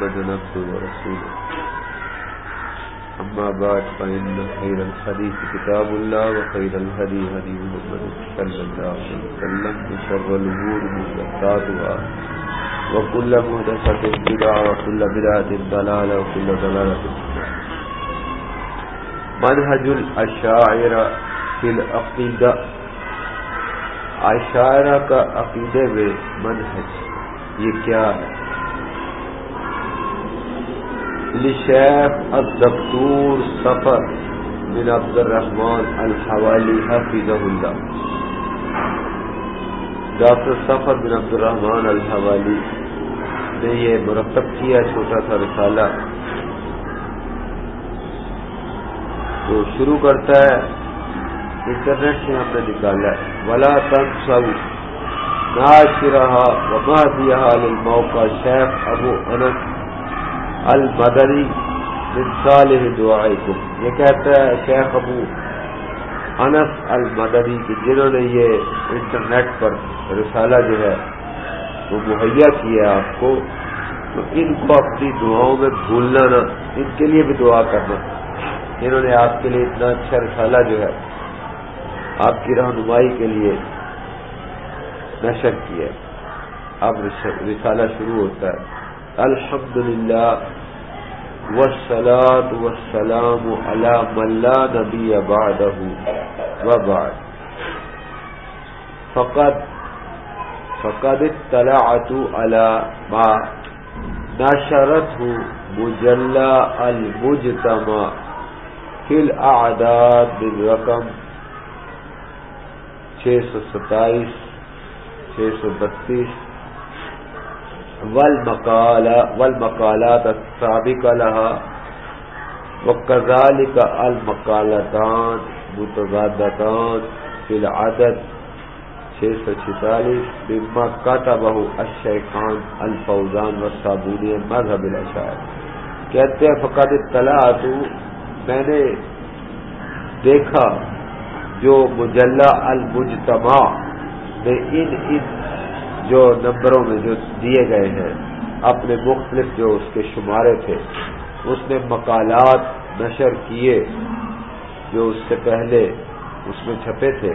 محمدا عبده ورسوله أما بعد، فإن خير الحديث كتاب الله وخير الهدي هدي محمد صلى الله عليه وسلم وشر الأمور محدثاتها. وكل محدثة بدعة وكل بدعة ضلالة وكل ضلالة منهج الأشاعرة في العقيدة. عشارہ کا عقیدے میں منحج یہ کیا ہے؟ لشیخ الدکتور سفر بن عبد الرحمان الحوالی حفظ اللہ ڈاکٹر سفر بن عبد الرحمان الحوالی نے یہ مرتب کیا، چھوٹا سا رسالہ تو شروع کرتا ہے، انٹرنیٹ سے ہم نے نکالا ہے۔ ولا تن سب ناشرہ وما دیا موقع شیخ ابو انس المدنی من صالح دعائکم۔ یہ کہتا ہے شیخ ابو انس المدنی کہ جنہوں نے یہ انٹرنیٹ پر رسالہ جو ہے وہ مہیا کیا ہے آپ کو، تو ان کو اپنی دعاؤں میں بھولنا نہ، ان کے لیے بھی دعا کرنا۔ جنہوں نے آپ کے لیے اتنا اچھا رسالہ جو ہے آپ کی رہنمائی کے لیے نشر کیا اب رسالہ شروع ہوتا ہے۔ الحمد للہ والصلاة والسلام على من لا نبي بعده وبعد. فقد فقد اطلعت على ما نشرته مجلى المجتمع في الأعداد بالرقم 627 632 والمقالات السابقة لها وكذلك المقالتان متضادتان في العدد 646 مما كتبه الشيخان الفوزان والصابوني مذهب الاشاعر۔ کہتے ہیں فقط اطلاع میں نے دیکھا جو مجلہ المجتمع میں ان ان جو نمبروں میں جو دیے گئے ہیں، اپنے مختلف جو اس کے شمارے تھے، اس نے مقالات نشر کیے جو اس سے پہلے اس میں چھپے تھے،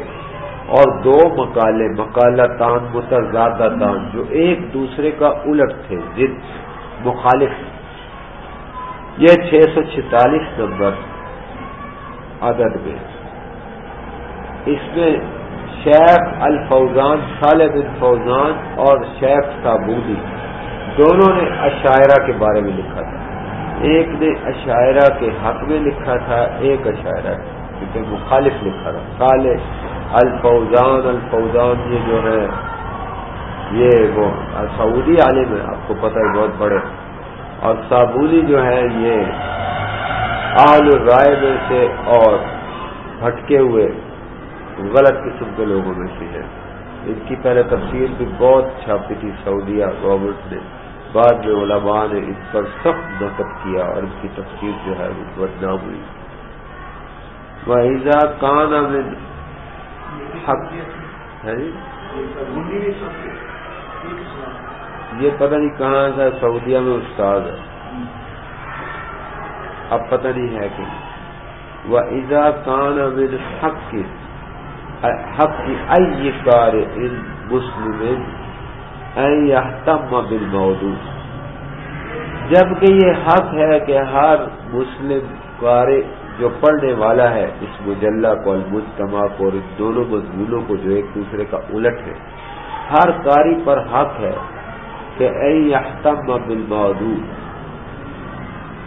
اور دو مقالے مکالہ تان متضادہ تان، جو ایک دوسرے کا الٹ تھے، جن مخالف یہ چھ سو چھتالیس نمبر عدد میں اس میں شیخ الفوزان صالح بن فوزان اور شیخ صابودی دونوں نے عشاعرہ کے بارے میں لکھا تھا۔ ایک نے عشاعرہ کے حق میں لکھا تھا، ایک عشاعرہ کے مخالف لکھا تھا۔ صالح الفوزان الفوزان یہ جو ہے، یہ وہ سعودی عالم ہے آپ کو پتہ ہے، بہت بڑے۔ اور صابودی جو ہے، یہ آل رائے میں سے اور بھٹکے ہوئے غلط قسم کے لوگوں میں سے ہے۔ ان کی پہلے تفصیل بھی بہت چھاپی تھی سعودیہ گورنمنٹ نے۔ بعد میں علماء نے اس پر سخت نقد کیا اور ان کی تفصیل جو ہے وہ بدنام ہوئی۔ وحیزہ کان امن حق ہے جی؟ یہ پتہ نہیں کہاں تھا سعودیہ میں استاد ہے۔ اب پتہ نہیں ہے کہ۔ وہ ایزا کان امن حق کس حق کی ائی کار ان مسلم بل موضوع جبکہ یہ حق ہے کہ ہر مسلم کار جو پڑھنے والا ہے، اس مجلہ کو، المجتمع کو اور ان دونوں مضمونوں کو جو ایک دوسرے کا الٹ ہے، ہر کاری پر حق ہے کہ اے یحتم بالموضوع.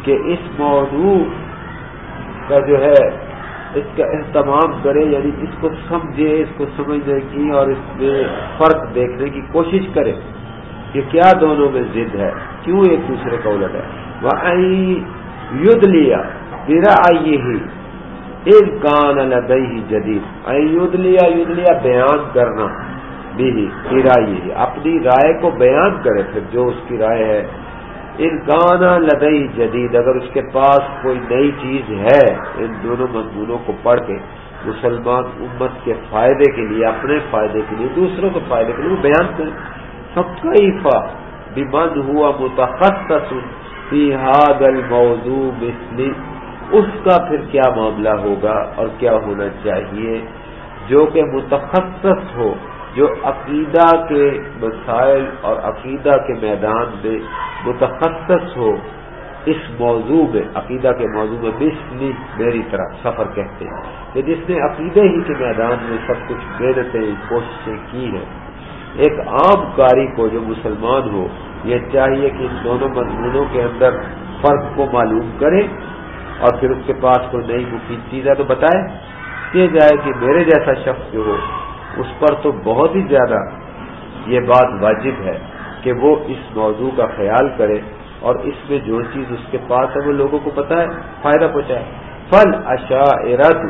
کہ اس موضوع کا جو ہے اس کا اہتمام کرے یعنی اس کو سمجھے، اس کو سمجھنے کی اور اس میں فرق دیکھنے کی کوشش کرے۔ کہ کیا دونوں میں ضد ہے؟ کیوں ایک دوسرے کا الٹ ہے؟ وہ ید لیا میرا آئیے ہی امکان الدئی جدید ید لیا ید لیا بیان کرنا بھی میرا یہ اپنی رائے کو بیان کرے، پھر جو اس کی رائے ہے ان گانا جدید، اگر اس کے پاس کوئی نئی چیز ہے، ان دونوں مضمونوں کو پڑھ کے مسلمان امت کے فائدے کے لیے، اپنے فائدے کے لیے، دوسروں کے فائدے کے لیے وہ بیان کریں۔ سب کا بند ہوا متخصص فی حاد الموضوع مثلی، اس کا پھر کیا معاملہ ہوگا اور کیا ہونا چاہیے؟ جو کہ متخصص ہو، جو عقیدہ کے مسائل اور عقیدہ کے میدان میں متخصص ہو اس موضوع میں، عقیدہ کے موضوع میں بسلی میری طرح سفر کہتے ہیں کہ جس نے عقیدے ہی کے میدان میں سب کچھ محنتیں، کوششیں کی ہیں۔ ایک عام کاری کو جو مسلمان ہو، یہ چاہیے کہ ان دونوں مضمونوں کے اندر فرق کو معلوم کرے اور پھر اس کے پاس کوئی نئی مفید چیز ہے تو بتائے۔ کہ جائے کہ میرے جیسا شخص جو ہو، اس پر تو بہت ہی زیادہ یہ بات واجب ہے۔ کہ وہ اس موضوع کا خیال کرے اور اس میں جو چیز اس کے پاس ہے وہ لوگوں کو پتا ہے، فائدہ پہنچائے۔ فل اشا ارد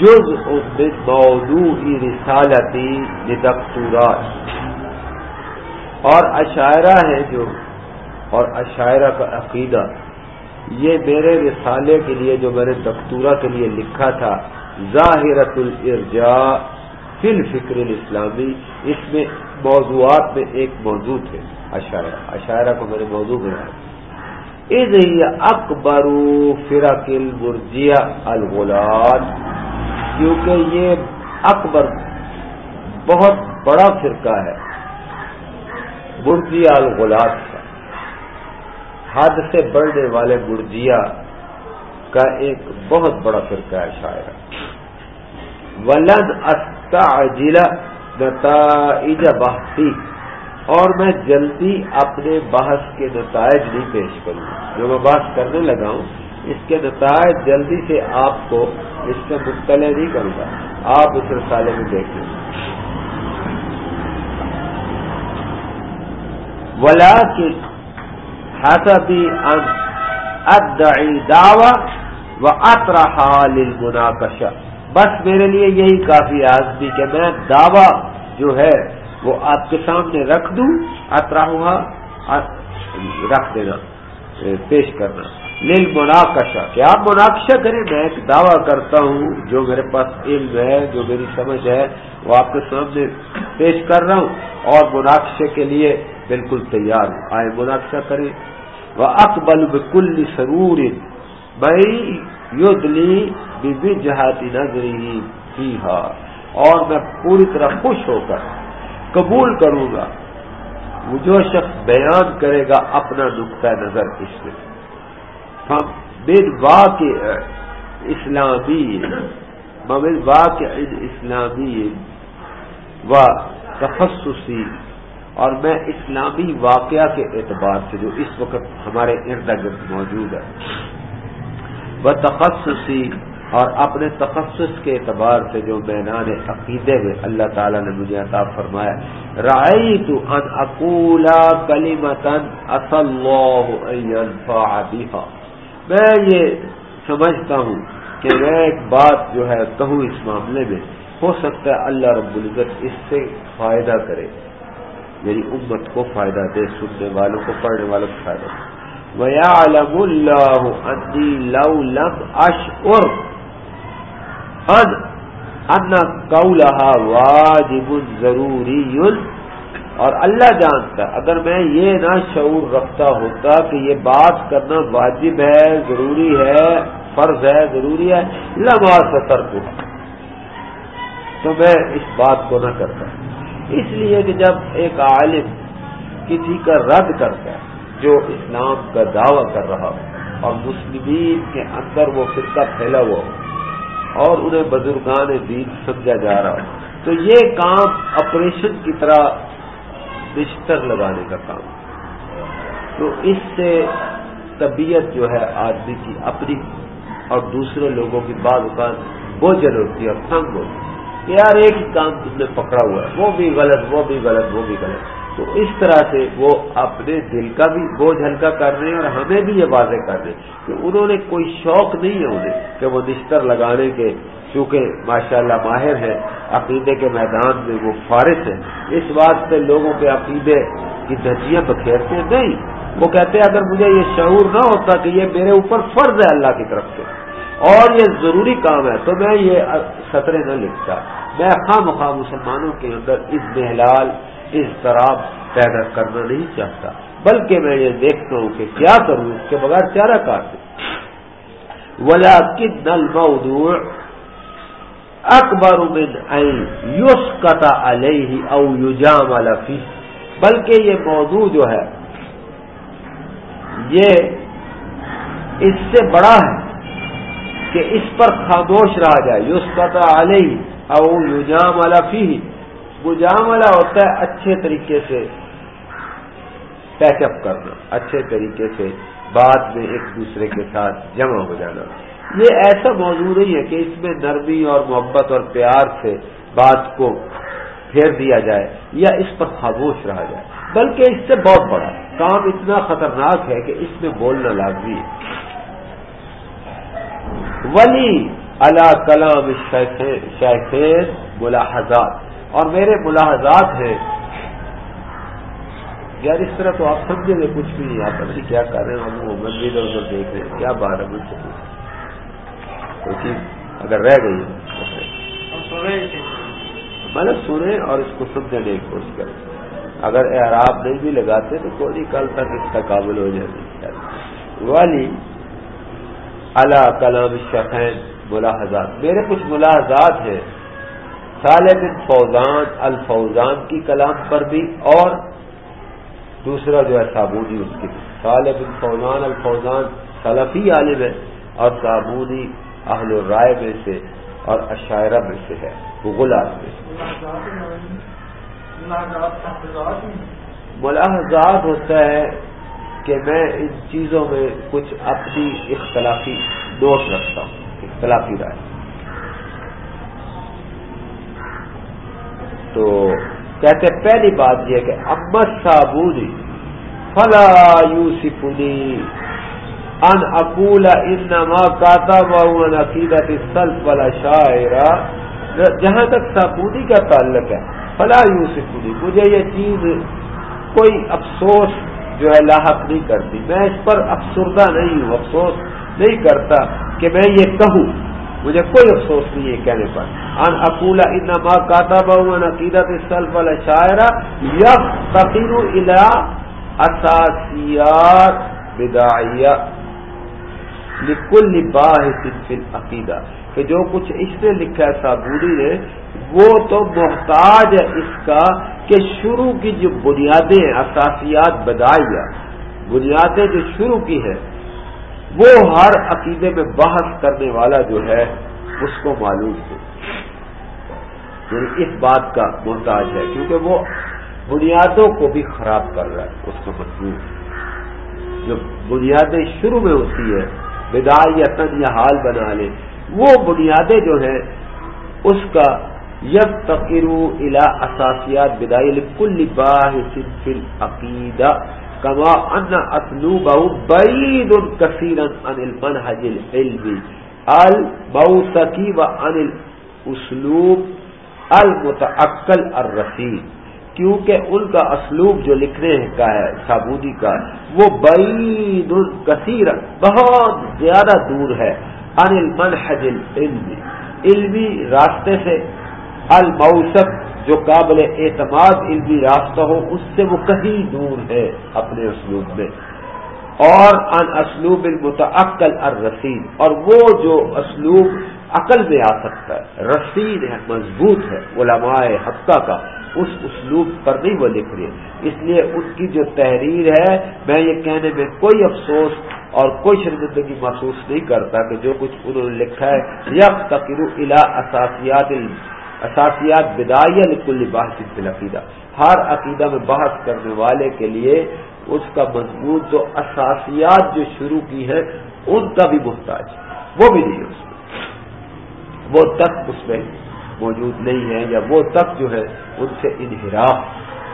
جز موضوع رسالتی دستورات اور عشاعرہ ہے جو، اور عشاعرہ کا عقیدہ۔ یہ میرے رسالے کے لیے جو میں نے دستورہ کے لیے لکھا تھا ظاہرت الرجا فی الفکر الاسلامی، اس میں موضوعات میں ایک موضوع تھے، عشاعرہ۔ عشاعرہ کو میں نے موضوع بنایا از اکبر فرق المرجیا الغلاد کیونکہ یہ اکبر بہت بڑا فرقہ ہے۔ برجیا الغلاد کا۔ حد سے بڑھنے والے برجیا کا ایک بہت بڑا فرقہ ہے شاعر ولن استعجل نتائج بحثی۔ اور میں جلدی اپنے بحث کے نتائج نہیں پیش کروں۔ جو میں بحث کرنے لگا ہوں، اس کے نتائج جلدی سے آپ کو اس سے مطلع نہیں کروں گا۔ آپ اس رسالے میں دیکھیں۔ ولا کی حسبی ادعی دعوی و اطرحا للمناقشہ بس میرے لیے یہی کافی آزدی کہ میں دعوی جو ہے وہ آپ کے سامنے رکھ دوں اطراہ رکھ دینا پیش کرنا۔ لیل مناقشہ کہ آپ مناقشہ کریں، میں ایک دعویٰ کرتا ہوں، جو میرے پاس علم ہے، جو میری سمجھ ہے، وہ آپ کے سامنے پیش کر رہا ہوں۔ اور مناقشے کے لیے بالکل تیار ہوں۔ آئے مناقشہ کریں۔ وہ اکبل بکل سرور بھائی یدلی بی جہاتی نظری ہی اور میں پوری طرح خوش ہو کر قبول کروں گا۔ وہ جو شخص بیان کرے گا اپنا نقطۂ نظر اس میں بد واقع اسلامی مبل واقع اسلامی و تخصصی اور میں اسلامی واقعہ کے اعتبار سے جو اس وقت ہمارے ارد گرد موجود ہے۔ وہ تخصصی اور اپنے تخصص کے اعتبار سے جو میدان عقیدے میں اللہ تعالیٰ نے مجھے عطا فرمایا رائی تو ان اکولا کلی متن میں یہ سمجھتا ہوں کہ میں ایک بات جو ہے کہوں اس معاملے میں، ہو سکتا ہے اللہ رب العزت اس سے فائدہ کرے میری امت کو فائدہ دے، سننے والوں کو، پڑھنے والوں کو فائدہ دے۔ ویا علم اللہ لو لم اشعر ان ان قولها واجب اور اللہ جانتا اگر میں یہ نہ شعور رکھتا ہوتا کہ یہ بات کرنا واجب ہے، ضروری ہے، فرض ہے، ضروری ہے لگا سطر کو تو میں اس بات کو نہ کرتا۔ اس لیے کہ جب ایک عالم کسی کا رد کرتا ہے جو اسلام کا دعویٰ کر رہا ہو اور مسلمین کے اندر وہ فرقہ پھیلا ہوا ہو اور انہیں بزرگان دین سمجھا جا رہا ہو۔ تو یہ کام آپریشن کی طرح بستر لگانے کا کام۔ تو اس سے طبیعت جو ہے آدمی کی اپنی اور دوسرے لوگوں کی بعض اوقات بوجھل ہوتی ہے اور تنگ ہوتی ہے۔ کہ یار ایک ہی کام تم نے پکڑا ہوا ہے، وہ بھی غلط، وہ بھی غلط، وہ بھی غلط۔ تو اس طرح سے وہ اپنے دل کا بھی بوجھ ہلکا کر رہے ہیں اور ہمیں بھی یہ واضح کر رہے ہیں کہ انہوں نے کوئی شوق نہیں ہے انہیں کہ وہ بستر لگانے کے، چونکہ ماشاء اللہ ماہر ہے عقیدے کے میدان میں وہ فارغ ہے اس بات سے لوگوں کے عقیدے کی دھجیاں بکھیرتے نہیں، وہ کہتے ہیں اگر مجھے یہ شعور نہ ہوتا کہ یہ میرے اوپر فرض ہے اللہ کی طرف سے اور یہ ضروری کام ہے، تو میں یہ سطریں نہ لکھتا۔ میں خواہ مخواہ مسلمانوں کے اندر اس بحلال اس طرح پیدا کرنا نہیں چاہتا۔ بلکہ میں یہ دیکھتا ہوں کہ کیا کروں، اس کے بغیر چارہ کار ولا کن الموضوع اکبر من یوس قطع علیہ او یوجام الفی بلکہ یہ موضوع جو ہے، یہ اس سے بڑا ہے کہ اس پر خاموش رہا جائے۔ یوس قطع علیہ او یوجام الفی مجاملہ ہوتا ہے، اچھے طریقے سے پیک اپ کرنا، اچھے طریقے سے بعد میں ایک دوسرے کے ساتھ جمع ہو جانا۔ یہ ایسا موضوع نہیں ہے کہ اس میں نرمی اور محبت اور پیار سے بات کو پھیر دیا جائے یا اس پر خاموش رہا جائے۔ بلکہ اس سے بہت بڑا کام اتنا خطرناک ہے کہ اس میں بولنا لازمی ہے۔ ولی اللہ کلام شیخین ملاحظات۔ اور میرے ملاحظات ہیں۔ یار، اس طرح تو آپ سمجھیں گے کچھ بھی نہیں، آپ ابھی کیا کر رہے ہیں، ہم وہ مسجد ادھر دیکھ رہے ہیں، کیا بات ہے؟ مجھ سے کوئی چیز اگر رہ گئی مطلب سنیں اور اس کو سمجھنے کی کوشش کریں۔ اگر اعراب نہیں بھی لگاتے تو کوئی کل تک اس کا قابل ہو جائے والی اللہ کلام شفین ملاحظات۔ میرے کچھ ملاحظات ہیں۔ صالح بن فوزان الفوزان کی کلام پر بھی اور دوسرا جو ہے صابونی اس کی صالح بن فوزان الفوزان سلفی عالم ہے اور صابونی اہل الرائے میں سے اور عشاعرہ میں سے ہے غلام میں ملاحظات ہوتا ہے کہ میں ان چیزوں میں کچھ اپنی اختلافی دوست رکھتا ہوں، اختلافی رائے۔ تو کہتے پہلی بات یہ کہ امت صابونی فلا یوسفنی ان اقول انما کاتب عقیدت السلف والا شاعرہ جہاں تک صابونی کا تعلق ہے، فلا یوسفنی، مجھے یہ چیز کوئی افسوس جو ہے لاحق نہیں کرتی۔ میں اس پر افسردہ نہیں ہوں، افسوس نہیں کرتا کہ میں یہ کہوں۔ مجھے کوئی افسوس نہیں ہے کہنے پر۔ ان اقولا ان ماں کاتا بہن عقیدت سلف والا شاعرہ یق تقیر الا اساسیات بداعیہ لکل باحث فی عقیدہ کہ جو کچھ اس نے لکھا ہے صابوری نے، وہ تو محتاج ہے اس کا کہ شروع کی جو بنیادیں اساسیات بدائیہ بنیادیں جو شروع کی ہیں وہ ہر عقیدے میں بحث کرنے والا جو ہے، اس کو معلوم ہو۔ یعنی اس بات کا محتاج ہے، کیونکہ وہ بنیادوں کو بھی خراب کر رہا ہے، اس کو مضبوط جو بنیادیں شروع میں ہوتی ہے بدائی یا تن یا حال بنا لے وہ بنیادیں جو ہیں، اس کا یک تقرو الا اساسیات بدائی کل باہ عقیدہ کما ان اسلوب بعید کثیر ان المنهج العلمی الموثقی و ان الاسلوب المتعقل الرسید کیونکہ ان کا اسلوب جو لکھنے کا ہے سابودی کا، وہ بعید کثیر، بہت زیادہ دور ہے ان المنهج العلمی. علمی راستے سے الموثق جو قابل اعتماد علمی راستہ ہو، اس سے وہ کہیں دور ہے اپنے اسلوب میں۔ اور ان اسلوب المتعقل الرسید اور وہ جو اسلوب عقل میں آ سکتا ہے رسید ہے، مضبوط ہے، علماء حقہ کا، اس اسلوب پر نہیں وہ لکھ رہے۔ اس لیے ان کی جو تحریر ہے، میں یہ کہنے میں کوئی افسوس اور کوئی شرمندگی محسوس نہیں کرتا کہ جو کچھ انہوں نے لکھا ہے یک تقیر الا اساسیات اساسیات بدائیہ لکل بحث فی عقیدہ ہر عقیدہ میں بحث کرنے والے کے لیے اس کا مضمون جو اساسیات جو شروع کی ہے، ان کا بھی محتاج وہ بھی نہیں ہے اس میں۔ وہ تک اس میں موجود نہیں ہے یا وہ تک جو ہے، ان سے انحراف۔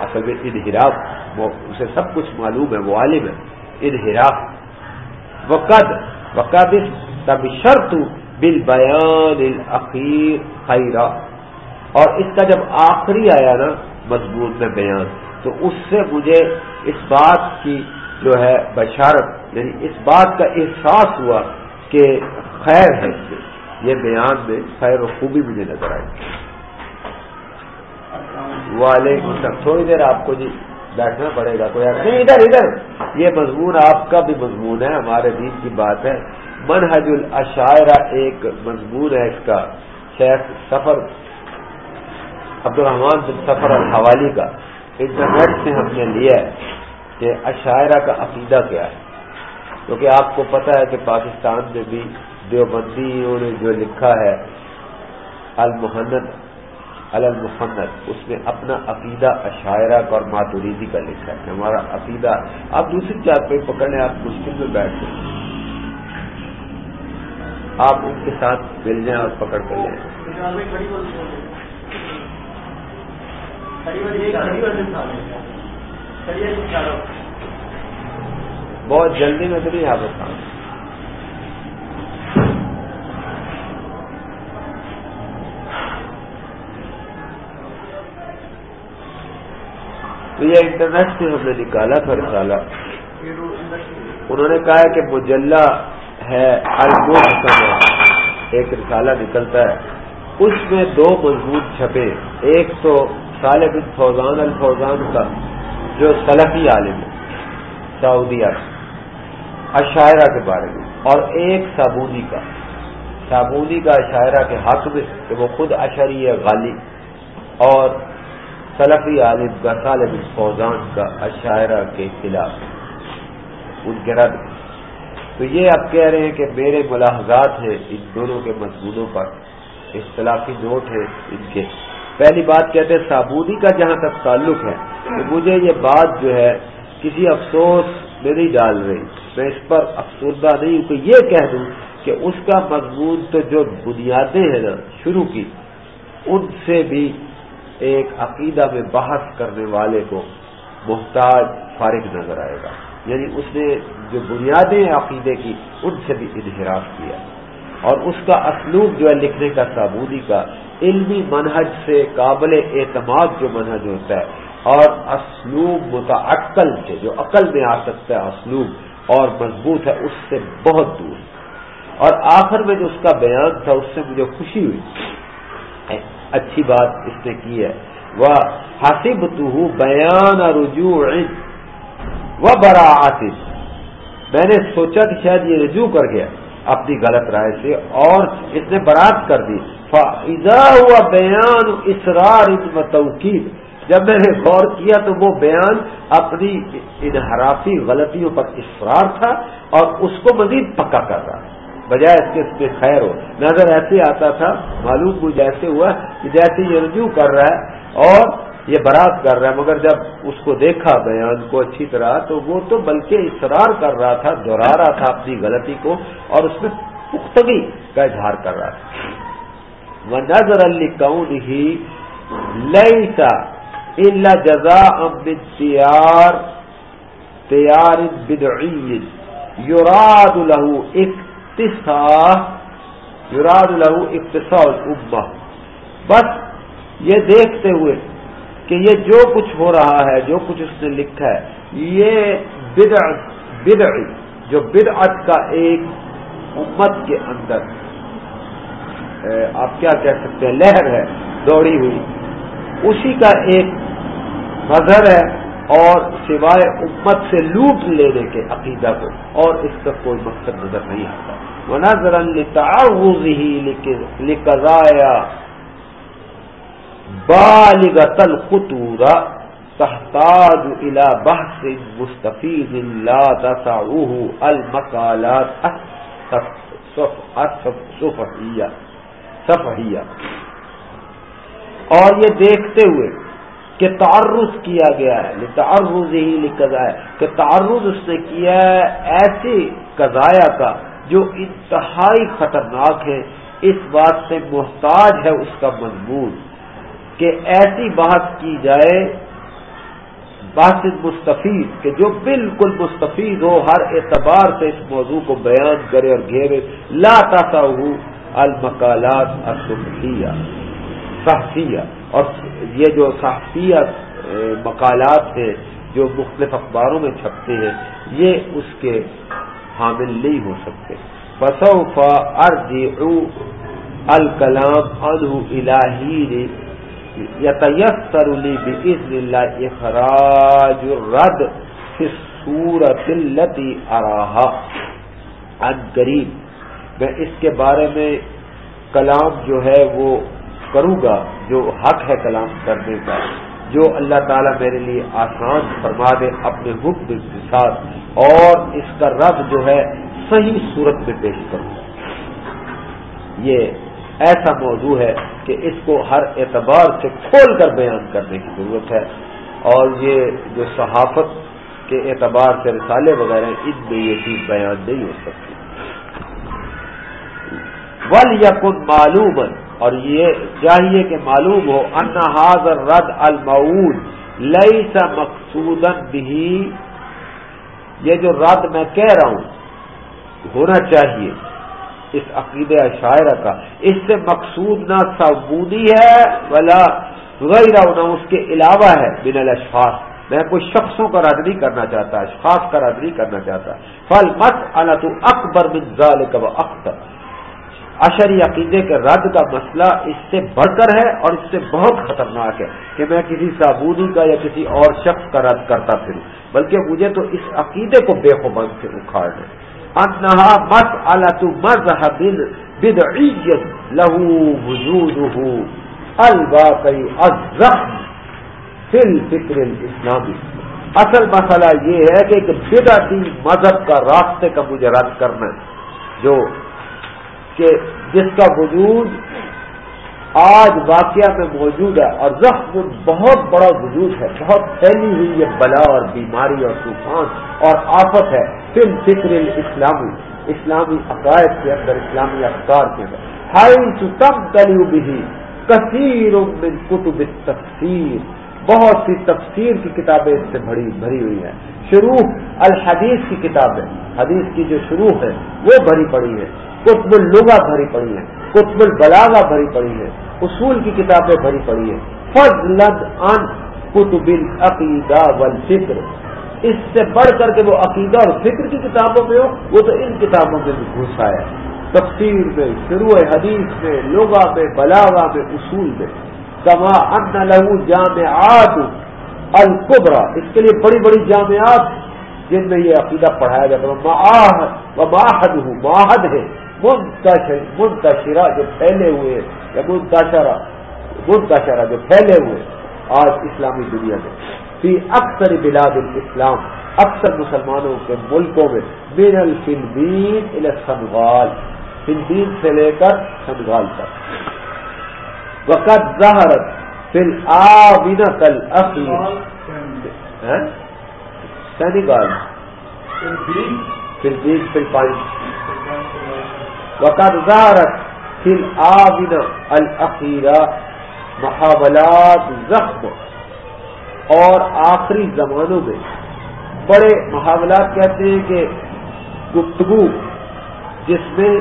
اصل میں انحراف، وہ اسے سب کچھ معلوم ہے، وہ عالم ہے۔ انحراف۔ وقد وقد تب شرط بل بیان خیرہ اور اس کا جب آخری آیا نا مضبوط میں بیان، تو اس سے مجھے اس بات کی جو ہے بشارت یعنی اس بات کا احساس ہوا کہ خیر ہے اس میں۔ یہ بیان میں خیر و خوبی مجھے نظر آئی۔ وعلیکم السلام۔ تھوڑی دیر آپ کو جی بیٹھنا پڑے گا، کوئی نہیں۔ ادھر ادھر۔ یہ مضمون آپ کا بھی مضمون ہے، ہمارے دین کی بات ہے۔ منحج العشاعرہ ایک مضمون ہے اس کا، شیخ سفر عبد الرحمان بن سفر الحوالی کا انٹرنیٹ سے ہم نے لیا ہے کہ عشاعرہ کا عقیدہ کیا ہے۔ کیونکہ آپ کو پتا ہے کہ پاکستان میں بھی دیوبندیوں نے جو لکھا ہے، المحنت المحنت اس میں اپنا عقیدہ عشاعرہ کا اور ماتوریزی کا لکھا ہے۔ ہمارا عقیدہ، آپ دوسری چار پہ پکڑ لیں، آپ مشکل میں بیٹھ جائیں۔ آپ ان کے ساتھ مل جائیں اور پکڑ کر لیں۔ بہت جلدی میں تو نہیں آپ بتاؤں تو یہ انٹرنیٹ سے ہم نے نکالا تھا رسالہ۔ انہوں نے کہا کہ مجلہ ہے ایک رسالہ نکلتا ہے۔ اس میں دو مضبوط چھپے۔ ایک تو سال بن فوزان الفوزان کا، جو سلفی عالم ہے سعودیہ عشاعرہ کے بارے میں۔ اور ایک صابونی کا صابونی کا عشاعرہ کے حق میں کہ وہ خود اشری ہے غالی اور سلفی عالم کا بن فوزان کا عشاعرہ کے خلاف ان کے رد۔ تو یہ اب کہہ رہے ہیں کہ میرے ملاحظات ہیں ان دونوں کے مضمونوں پر، اختلافی نوٹ ہے ان کے۔ پہلی بات کہتے ہیں صابونی کا جہاں تک تعلق ہے، تو مجھے یہ بات جو ہے کسی افسوس میں نہیں ڈال رہی۔ میں اس پر افسردہ نہیں ہوں کہ یہ کہہ دوں کہ اس کا مضمون تو جو بنیادیں ہیں نا، شروع کی، ان سے بھی ایک عقیدہ میں بحث کرنے والے کو محتاج فارغ نظر آئے گا۔ یعنی اس نے جو بنیادیں عقیدے کی، ان سے بھی انحراف کیا۔ اور اس کا اسلوب جو ہے لکھنے کا صابودی کا علمی منہج سے قابل اعتماد جو منہج ہوتا ہے اور اسلوب متعقل سے جو عقل میں آ سکتا ہے اسلوب اور مضبوط ہے، اس سے بہت دور۔ اور آخر میں جو اس کا بیان تھا، اس سے مجھے خوشی ہوئی۔ اچھی بات اس نے کی ہے۔ وہ حسب تو بیان رجوع وہ برا میں نے سوچا کہ شاید یہ رجوع کر گیا۔ اپنی غلط رائے سے اور اس نے برات کر دی۔ فضا ہوا بیان اسرار توقید جب میں نے غور کیا تو وہ بیان اپنی انحرافی غلطیوں پر اصرار تھا اور اس کو مزید پکا کر رہا بجائے اس کے اس پہ خیر ہو۔ نظر ایسے آتا تھا، معلوم مجھے ایسے ہوا کہ جیسے یہ رجوع کر رہا ہے اور یہ برات کر رہا ہے، مگر جب اس کو دیکھا بیان کو اچھی طرح، تو وہ تو بلکہ اصرار کر رہا تھا، دہرا رہا تھا اپنی غلطی کو، اور اس میں پختگی کا اظہار کر رہا تھا۔ وہ نظر علی کون ہی لئی سا اللہ جزا تیار تیار بدعید یوراد لہو ایک یوراد لہو اقتصاد ابا بس یہ دیکھتے ہوئے کہ یہ جو کچھ ہو رہا ہے، جو کچھ اس نے لکھا ہے، یہ بدع بدع، جو بدعت کا ایک امت کے اندر آپ کیا کہہ سکتے ہیں؟ لہر ہے، دوڑی ہوئی۔ اسی کا ایک مظہر ہے اور سوائے امت سے لوٹ لینے کے عقیدہ کو، اور اس کا کوئی مقصد نظر نہیں آتا۔ ونظرا لتعرضه لقضايا بالغة الخطورة تحتاج إلى بحث مستفيد لا تسعه المقالات الصفحية. صفحية. اور یہ دیکھتے ہوئے کہ تعرض کیا گیا ہے تعرض ہی لکھا ہے، کہ تعرض اس نے کیا ہے ایسی قضایا کا جو انتہائی خطرناک ہے، اس بات سے محتاج ہے اس کا مضمون۔ کہ ایسی بات کی جائے بات مستفید کہ جو بالکل مستفید ہو، ہر اعتبار سے اس موضوع کو بیان کرے اور گھیرے۔ لا تاسا المکالات الصحیہ صحفیہ۔ اور یہ جو صحفیہ مقالات ہیں جو مختلف اخباروں میں چھپتے ہیں، یہ اس کے حامل نہیں ہو سکتے۔ فسوف ارجع الکلام عنہ الہی یتیسر لی باذن اللہ اخراج الرد فی الصورت التي اراها ان قریب میں اس کے بارے میں کلام جو ہے وہ کروں گا، جو حق ہے کلام کرنے کا، جو اللہ تعالیٰ میرے لیے آسان فرما دے اپنے حکم کے ساتھ، اور اس کا رد جو ہے صحیح صورت میں پیش کروں گا۔ یہ ایسا موضوع ہے کہ اس کو ہر اعتبار سے کھول کر بیان کرنے کی ضرورت ہے۔ اور یہ جو صحافت کے اعتبار سے رسالے وغیرہ ان میں یہ چیز بیان نہیں ہو سکتی۔ ول یقن معلوم اور یہ چاہیے کہ معلوم ہو ان حاضر رد المعود لئی سا مقصود بھی یہ جو رد میں کہہ رہا ہوں، ہونا چاہیے۔ اس عقید شاعرہ کا۔ اس سے مقصود نہ سعودی ہے بلا غیر نہ اس کے علاوہ ہے بن الاشفاق میں کوئی شخصوں کا رد نہیں کرنا چاہتا اشفاق کا رد نہیں کرنا چاہتا۔ فل مت اللہ اکبر بن ذالک و اختر اشری عقیدے کے رد کا مسئلہ اس سے بڑھ کر ہے اور اس سے بہت خطرناک ہے کہ میں کسی صابونی کا یا کسی اور شخص کا رد کرتا پھروں، بلکہ مجھے تو اس عقیدے کو بے خوبند سے اکھاڑ دے انہا مس اللہ مذہب لہو وجود الباقی ازخم فل فکر اسلامی اصل مسئلہ یہ ہے کہ ایک بدعتی مذہب کا راستے کا مجھے رد کرنا ہے، جو کہ جس کا وجود آج واقعہ میں موجود ہے اور زخم بہت بڑا وجود ہے، بہت پھیلی ہوئی یہ بلا اور بیماری اور طوفان اور آفت ہے۔ فل فکر اسلامی اسلامی عقائد کے اندر، اسلامی افکار کے اندر۔ ہائی ستم تلو بھی کثیر من کتب تفسیر بہت سی تفسیر کی کتابیں اس سے بھری بھری ہوئی ہیں۔ شروع الحدیث کی کتابیں حدیث کی جو شروع ہے، وہ بھری پڑی ہے۔ قطب الغا بھری پڑی ہے۔ قطب البلاغا بھری پڑی ہے۔ اصول کی کتابیں بھری پڑی ہے فضل ان قطب العقیدہ والفکر۔ اس سے بڑھ کر کے وہ عقیدہ اور فکر کی کتابوں میں ہو، وہ تو ان کتابوں میں بھی گھسا ہے۔ تفسیر میں، شروع حدیث میں لغا میں بلاغا میں، اصول میں۔ کما ان لہو جامعات القبرا اس کے لیے بڑی بڑی جامعات جن میں یہ عقیدہ پڑھایا جاتا ہے. ماہد ہوں ماہد ہے منتشرہ جو پھیلے ہوئے یا منتشرہ منتشرہ جو پھیلے ہوئے آج اسلامی دنیا میں. فی اکثر بلاد الاسلام، اکثر مسلمانوں کے ملکوں میں، من الفلبین سنگال فلبین سے لے کر سنگال تک. وقت ظہرت فل آبین کل سینگال فلبین فلپائن وقد ظہرت فی العابن العقیرہ محاولات زخم. اور آخری زمانوں میں بڑے محاولات کہتے ہیں کہ گفتگو جس میں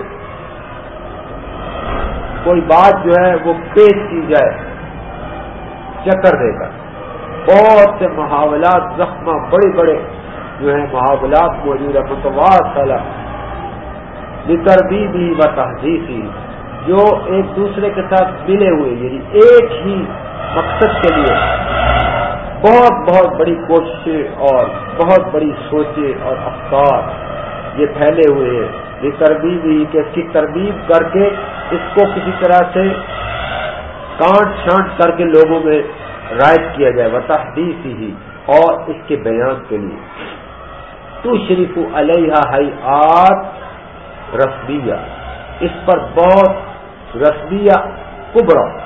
کوئی بات جو ہے وہ پیش کی جائے، چکر دے کر۔ بہت سے محاولات زخمہ بڑے بڑے جو ہیں، محاولات موجود ہے متواد تربیبی و تحزیفی جو ایک دوسرے کے ساتھ ملے ہوئے یعنی ایک ہی مقصد کے لیے۔ بہت بہت بڑی کوششیں اور بہت بڑی سوچیں اور افطار یہ پھیلے ہوئے ہیں۔ یہ تربیبی کہ اس کی تربیب کر کے اس کو کسی طرح سے کانٹ چھانٹ کر کے لوگوں میں رائٹ کیا جائے، وہ تحدیثی ہی، اور اس کے بیان کے لیے۔ تو شریف علیہ آت رسبیہ۔ اس پر بہت رسبیہ کبرا۔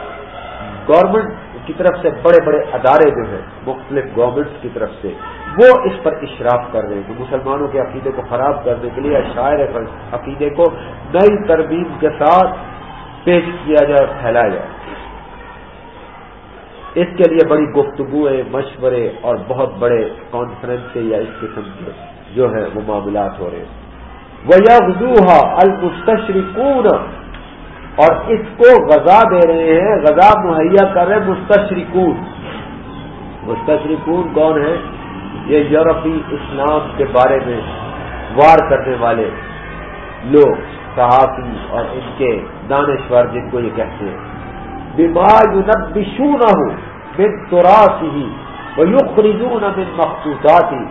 گورنمنٹ کی طرف سے بڑے بڑے ادارے جو ہیں، مختلف گورنمنٹس کی طرف سے۔ وہ اس پر اشراف کر رہے ہیں کہ مسلمانوں کے عقیدے کو خراب کرنے کے لیے شاعر عقیدے کو نئی تربیت کے ساتھ پیش کیا جائے اور پھیلایا جائے۔ اس کے لیے بڑی گفتگویں مشورے اور بہت بڑے کانفرنس یا اس قسم کے جو ہے وہ معاملات ہو رہے ہیں۔ ویغزوہا المستشرکون اور اس کو غذا دے رہے ہیں غذا مہیا کر رہے مستشرکون مستشرکون کون ہے یہ یورپی اسلام کے بارے میں وار کرنے والے لوگ، صحافی اور ان کے دانشور جن کو یہ کہتے ہیں۔ بیمار یو نبشو نہ ہو بن توراس ہی وہ یو خریدوں نہ بن مخصوصات ہی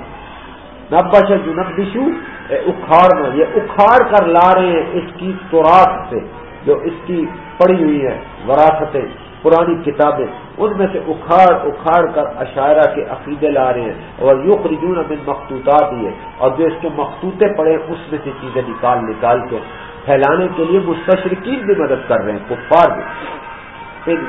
نبش جو نبشو اکھاڑنا، یہ اکھاڑ کر لا رہے ہیں اس کی توراس سے، جو اس کی پڑی ہوئی ہے، وراثتیں، پرانی کتابیں۔ ان میں سے اکھاڑ اکھاڑ کر عشاعرہ کے عقیدے لا رہے ہیں اور یو خریدون ابن مخطوطات ہی اور جو اس کے مخطوطے پڑے اس میں سے چیزیں نکال نکال کے پھیلانے کے لیے مستشرقین بھی مدد کر رہے ہیں، کفار بھی۔ ان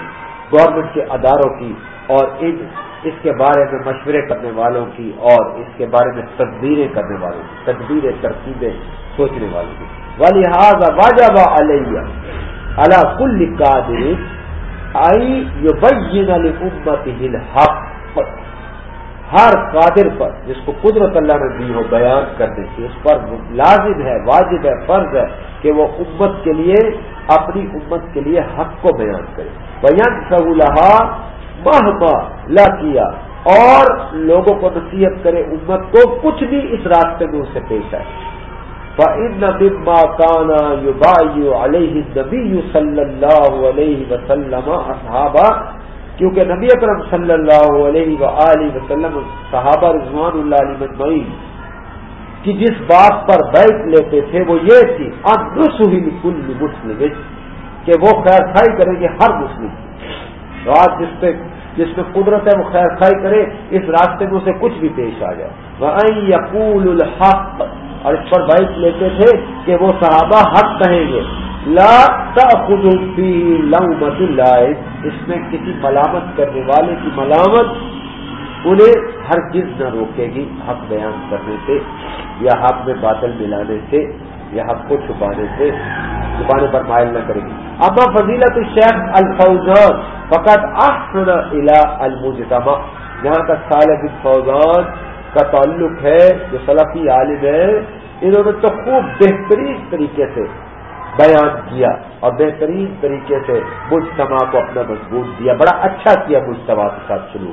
گورنمنٹ کے اداروں کی اور ان اس کے بارے میں مشورے کرنے والوں کی اور اس کے بارے میں تدبیریں کرنے والوں کی، تدبیریں ترکیبیں سوچنے والوں کی۔ والی واجب علیہ اللہ کل قادر آئی یو بین امت حق ہر قادر پر، جس کو قدرت اللہ نے دی ہو، بیان کرنے کی اس پر لازم ہے، واجب ہے، فرض ہے کہ وہ امت کے لیے، اپنی امت کے لیے حق کو بیان کرے. بیان سہولہ ماہ لا کیا اور لوگوں کو نصیحت کرے، امت کو کچھ بھی اس راستے میں اسے پیش آئے۔ بما صلی اللہ علیہ وسلم کیونکہ نبی اکرم صلی اللہ علیہ وآلہ وسلم، صحابہ رضوان اللہ علیہ مجمعین کی جس بات پر بیٹھ لیتے تھے وہ یہ تھی ان کل مسلم، کہ وہ خیر خائی کریں گے ہر مسلم کی۔ آج جس پہ، جس میں قدرت ہے وہ خیر خائی کرے، اس راستے میں اسے کچھ بھی پیش آ جائے۔ وہ یقول الحق اور اس پر بائک لیتے تھے کہ وہ صحابہ حق کہیں گے۔ لا خود مت اس میں کسی ملامت کرنے والے کی ملامت انہیں ہر چیز نہ روکے گی۔ حق بیان کرنے سے یا حق میں بادل ملانے سے یا حق کو چھپانے سے۔ چھپانے پر مائل نہ کرے گی۔ اما فضیلت الشیخ الفوزان، فقط احسن الى المجتمع۔ جہاں تک صالح فوزان کا تعلق ہے، جو سلفی عالم ہے، انہوں نے تو خوب بہترین طریقے سے بیان کیا اور بہترین طریقے سے مجتمع کو اپنا مضبوط دیا، بڑا اچھا کیا مجتمع کے ساتھ شروع۔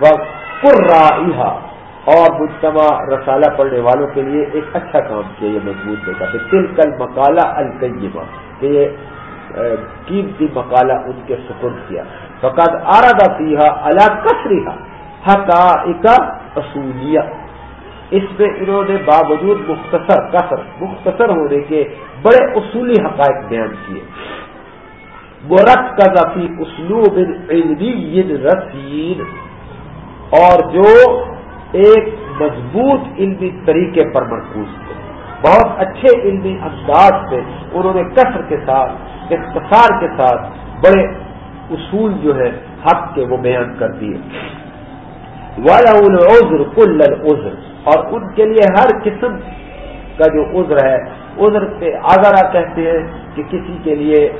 وہ قرآ اور مجتمع رسالہ پڑھنے والوں کے لیے ایک اچھا کام کیا، یہ مضبوط دیکھا۔ کہ تل کل مکالا القیمہ، کہ یہ قیمتی مکالا ان کے سپرد کیا۔ فقط آرادہ سیاح اللہ کسریہ حقائق اصولیہ۔ اس میں انہوں نے باوجود مختصر کثر مختصر ہونے کے بڑے اصولی حقائق بیان کیے۔ مرک کا ذاتی اسلوب علمی رسین اور جو ایک مضبوط علمی طریقے پر مرکوز تھے۔ بہت اچھے علمی انداز سے انہوں نے کثر کے ساتھ، اختصار کے ساتھ بڑے اصول جو ہے حق کے وہ بیان کر دیے۔ عذر کل عذر اور ان کے لیے ہر قسم کا جو عذر ہے، عذر پہ آگرہ کہتے ہیں کہ کسی کے لیے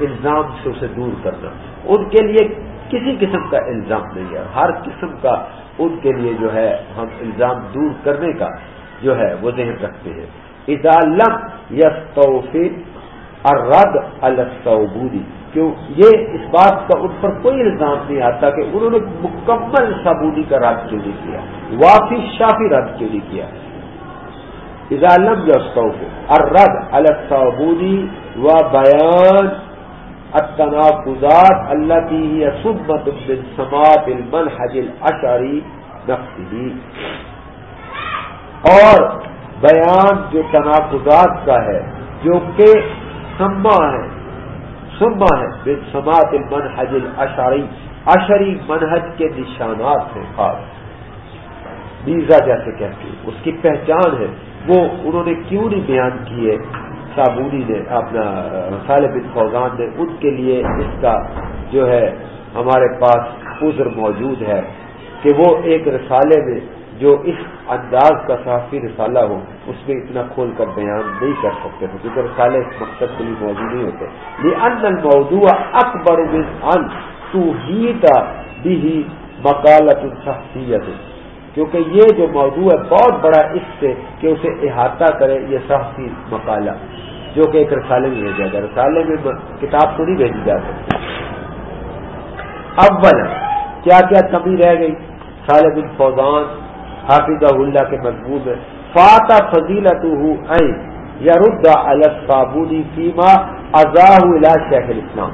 الزام سے اسے دور کرنا۔ ان کے لیے کسی قسم کا الزام نہیں ہے۔ ہر قسم کا ان کے لیے جو ہے، ہم الزام دور کرنے کا جو ہے، وہ ذہن رکھتے ہیں۔ اضالم یس توفیق اور رد الصوبودی کہ یہ اس بات کا ان پر کوئی الزام نہیں آتا کہ انہوں نے مکمل صابودی کا رد کیوں نہیں کیا؟ وافی شافی رد کیوں نہیں کیا؟ اضالم جو رد الصابودی و بیان التناقضات اللہ کی سبت بن سماعت المنحج الاشعری نفسی اور بیان جو تناقضات کا ہے، جو کہ سما ہے سما ہے۔ بے سماعت المنحج الاشاری اشری منہج کے نشانات ہیں۔ خاص بیزا جیسے کہتے ہیں۔ اس کی پہچان ہے۔ وہ انہوں نے کیوں نہیں بیان کیے صابونی نے اپنا، صالح بن فوزان نے ان کے لیے اس کا جو ہے ہمارے پاس عذر موجود ہے کہ وہ ایک رسالے میں جو اس انداز کا صحافی رسالہ ہو، اس میں اتنا کھول کر بیان نہیں کر سکتے تھے، کیونکہ رسالے اس مقصد کے لیے موجود نہیں ہوتے۔ یہ ان الموضوع اکبر ان تو ہی بھی مکالت شخصیت کیونکہ یہ جو موضوع ہے، بہت بڑا اس سے کہ اسے احاطہ کرے یہ شخصی مکالا جو کہ ایک رسالے میں بھیجا جائے رسالے میں کتاب تو نہیں بھیجی جا سکتی۔ اب کیا کیا کمی رہ گئی؟ سال بن فوزان حافظ اللہ کے مضبوط ہے فاتح فضیلت یا فیما ازاح شیخ الاسلام۔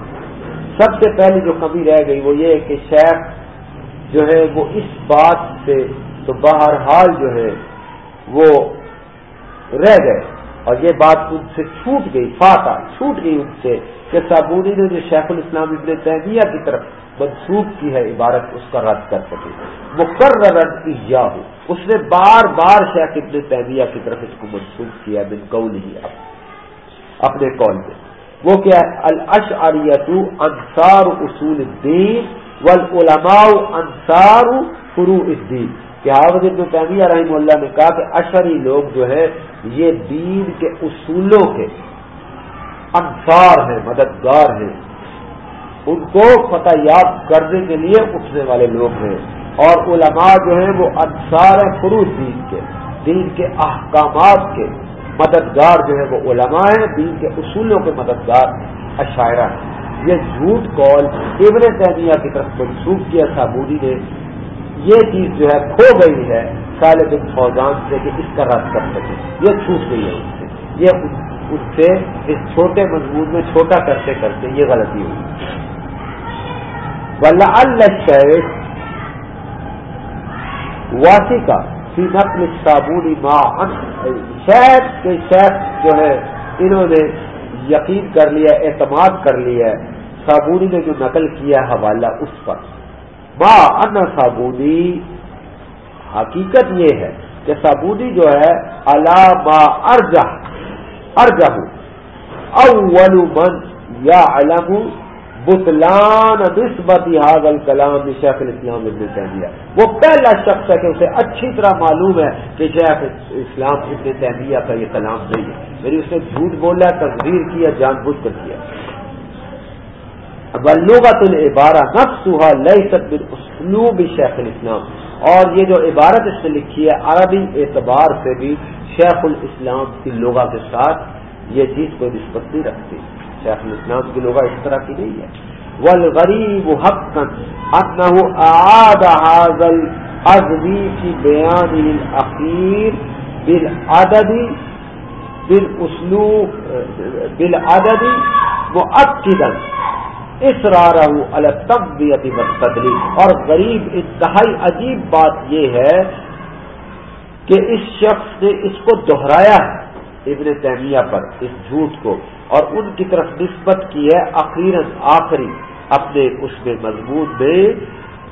سب سے پہلی جو کمی رہ گئی وہ یہ کہ شیخ جو ہے وہ اس بات سے تو بہرحال جو ہے وہ رہ گئے۔ اور یہ بات ان سے چھوٹ گئی فاتح چھوٹ گئی ان سے کہ صابونی نے جو شیخ الاسلام ابن تیمیہ کی طرف منسوخ کی ہے عبارت اس کا رد کر سکے۔ مقرر ایجا ہو اس نے بار بار شیخ ابن تیمیہ کی طرف اس کو منسوخ کیا بن قول ہی اپنے قول میں۔ وہ کیا ہے؟ الشعریت انصار اصول الدین والعلماء انصار فروع الدین۔ کہ حافظ ابن تیمیہ رحمہ اللہ نے کہا کہ اشری لوگ جو ہے یہ دین کے اصولوں کے انصار ہیں، مددگار ہیں۔ ان کو فتح یاب کرنے کے لیے اٹھنے والے لوگ ہیں۔ اور علماء جو ہیں وہ انصار فروغ دین کے دین کے احکامات کے مددگار جو ہے وہ علماء ہیں، دین کے اصولوں کے مددگار عشاعرہ ہیں۔ یہ جھوٹ کال ابن تیمیہ کی طرف منسوخ کیا صابودی نے یہ چیز جو ہے کھو گئی ہے سال بن فوزان سے کہ اس کا رد کر سکے۔ یہ چھوٹ گئی ہے ان سے۔ یہ ان سے، اس چھوٹے مضمون میں چھوٹا کرتے کرتے یہ غلطی ہوئی۔ شیخ واسی کا فی نقل صابونی ماں شیخ کے شیخ جو ہے انہوں نے یقین کر لیا، اعتماد کر لیا، صابونی نے جو نقل کیا حوالہ اس پر۔ ماں ان صابونی، حقیقت یہ ہے کہ صابونی جو ہے علامہ ارجہ ارجہ اول من یا علم بتلان نسبت حاضل کلام شیخ الاسلام ابن تیمیہ۔ وہ پہلا شخص ہے کہ اسے اچھی طرح معلوم ہے کہ شیخ اسلام ابن تیمیہ کا یہ کلام نہیں ہے۔ میری اس نے جھوٹ بولا تصویر کیا، جان بوجھ کر کیا۔ بلوغت العبارہ نفسها لیست بالاسلوب شیخ الاسلام۔ اور یہ جو عبارت اس نے لکھی ہے، عربی اعتبار سے بھی شیخ الاسلام کی لغا کے ساتھ یہ چیز کوئی نسبت نہیں رکھتی۔ شیخ الاسلام کی لغا اس طرح کی نہیں ہے۔ والغریب حقا انه اعاد هذا الازوی کی بیان الاخیر بالعدد بالاسلوب بالعدد مؤکدا اسرارہ التبیت والتدلیل اور غریب انتہائی عجیب بات یہ ہے کہ اس شخص نے اس کو دوہرایا ہے۔ ابن تیمیہ پر اس جھوٹ کو اور ان کی طرف نسبت کی ہے اخیراً آخری اپنے اس میں مضمون میں